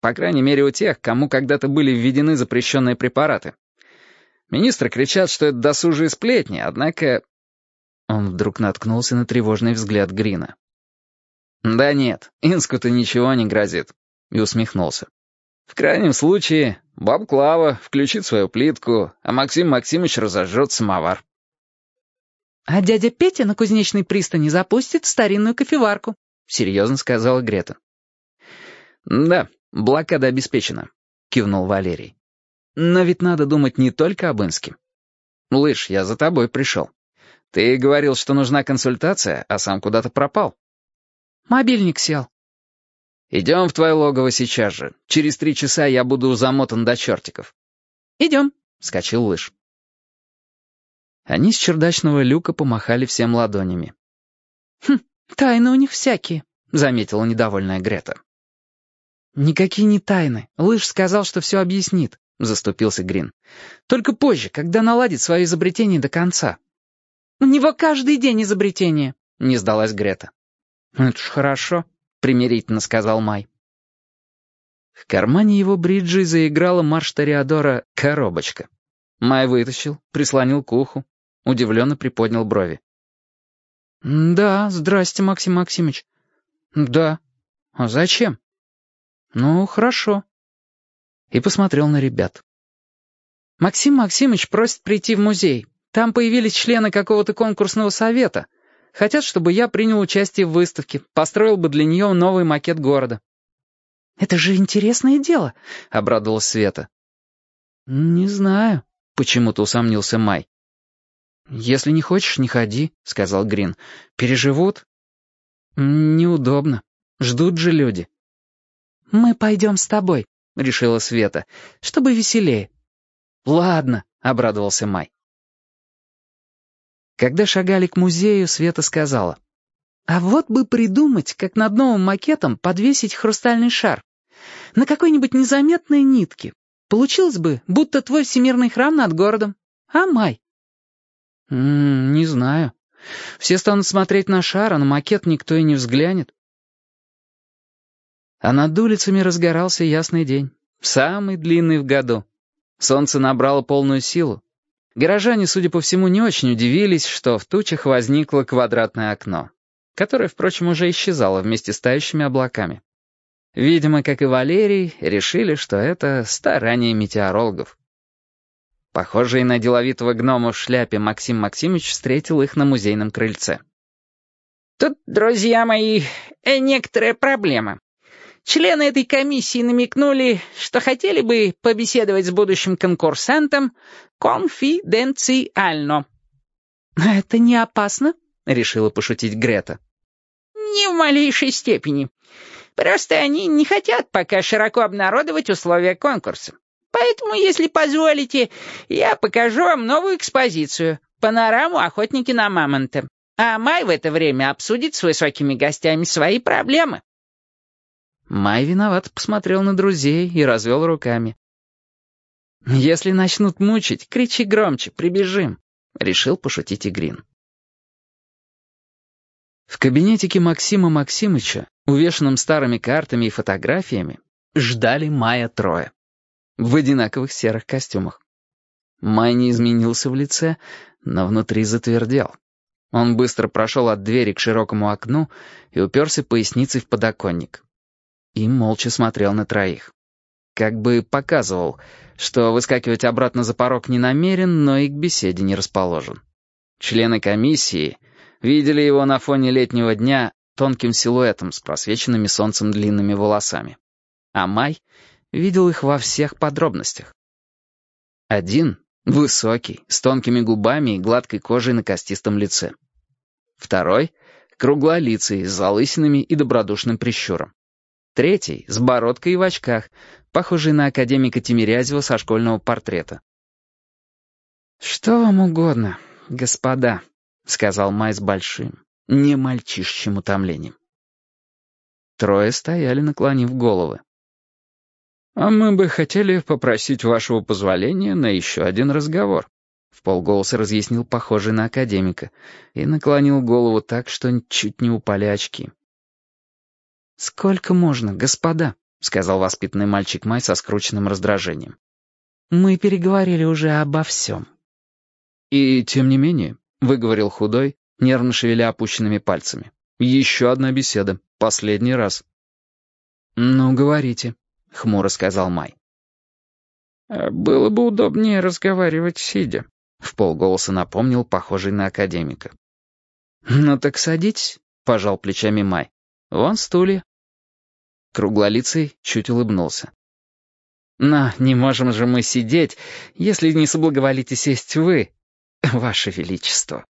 По крайней мере, у тех, кому когда-то были введены запрещенные препараты. Министры кричат, что это досужие сплетни, однако...» Он вдруг наткнулся на тревожный взгляд Грина. «Да нет, Инску-то ничего не грозит», — и усмехнулся. «В крайнем случае, баб Клава включит свою плитку, а Максим Максимович разожжет самовар». «А дядя Петя на кузнечной пристани запустит старинную кофеварку», — серьезно сказала Грета. «Да, блокада обеспечена», — кивнул Валерий. «Но ведь надо думать не только об Инске. Лыж, я за тобой пришел. Ты говорил, что нужна консультация, а сам куда-то пропал». «Мобильник сел». «Идем в твое логово сейчас же. Через три часа я буду замотан до чертиков». «Идем», — вскочил Лыж. Они с чердачного люка помахали всем ладонями. «Хм, тайны у них всякие», — заметила недовольная Грета. «Никакие не тайны. Лыж сказал, что все объяснит», — заступился Грин. «Только позже, когда наладит свое изобретение до конца». «У него каждый день изобретение», — не сдалась Грета. «Это ж хорошо», — примирительно сказал Май. В кармане его бриджи заиграла марш Тореадора «Коробочка». Май вытащил, прислонил к уху, удивленно приподнял брови. «Да, здрасте, Максим Максимович». «Да. А зачем?» «Ну, хорошо». И посмотрел на ребят. «Максим Максимович просит прийти в музей. Там появились члены какого-то конкурсного совета. Хотят, чтобы я принял участие в выставке, построил бы для нее новый макет города». «Это же интересное дело», — обрадовалась Света. «Не знаю», — почему-то усомнился Май. «Если не хочешь, не ходи», — сказал Грин. «Переживут?» «Неудобно. Ждут же люди». «Мы пойдем с тобой», — решила Света, — «чтобы веселее». «Ладно», — обрадовался Май. Когда шагали к музею, Света сказала, «А вот бы придумать, как над новым макетом подвесить хрустальный шар. На какой-нибудь незаметной нитке. Получилось бы, будто твой всемирный храм над городом. А, Май?» «М -м, «Не знаю. Все станут смотреть на шар, а на макет никто и не взглянет». А над улицами разгорался ясный день, самый длинный в году. Солнце набрало полную силу. Горожане, судя по всему, не очень удивились, что в тучах возникло квадратное окно, которое, впрочем, уже исчезало вместе с тающими облаками. Видимо, как и Валерий, решили, что это старание метеорологов. Похожий на деловитого гнома в шляпе Максим Максимович встретил их на музейном крыльце. «Тут, друзья мои, некоторая проблема. Члены этой комиссии намекнули, что хотели бы побеседовать с будущим конкурсантом конфиденциально. «Это не опасно?» — решила пошутить Грета. «Не в малейшей степени. Просто они не хотят пока широко обнародовать условия конкурса. Поэтому, если позволите, я покажу вам новую экспозицию — панораму «Охотники на мамонта». А Май в это время обсудит с высокими гостями свои проблемы. Май виноват посмотрел на друзей и развел руками. «Если начнут мучить, кричи громче, прибежим», — решил пошутить Игрин. В кабинетике Максима Максимыча, увешанном старыми картами и фотографиями, ждали Майя трое. В одинаковых серых костюмах. Май не изменился в лице, но внутри затвердел. Он быстро прошел от двери к широкому окну и уперся поясницей в подоконник и молча смотрел на троих. Как бы показывал, что выскакивать обратно за порог не намерен, но и к беседе не расположен. Члены комиссии видели его на фоне летнего дня тонким силуэтом с просвеченными солнцем длинными волосами. А Май видел их во всех подробностях. Один — высокий, с тонкими губами и гладкой кожей на костистом лице. Второй — круглолицый, с залысинами и добродушным прищуром. Третий — с бородкой и в очках, похожий на академика Тимирязева со школьного портрета. «Что вам угодно, господа», — сказал Май с большим, не мальчишечьим утомлением. Трое стояли, наклонив головы. «А мы бы хотели попросить вашего позволения на еще один разговор», — в полголоса разъяснил похожий на академика и наклонил голову так, что чуть не упали очки. «Сколько можно, господа?» — сказал воспитанный мальчик Май со скрученным раздражением. «Мы переговорили уже обо всем». «И тем не менее», — выговорил худой, нервно шевеля опущенными пальцами. «Еще одна беседа. Последний раз». «Ну, говорите», — хмуро сказал Май. «А «Было бы удобнее разговаривать сидя», — в полголоса напомнил похожий на академика. «Ну так садитесь», — пожал плечами Май. «Вон стулья». Круглолицый чуть улыбнулся. «Но не можем же мы сидеть, если не соблаговолите сесть вы, ваше величество».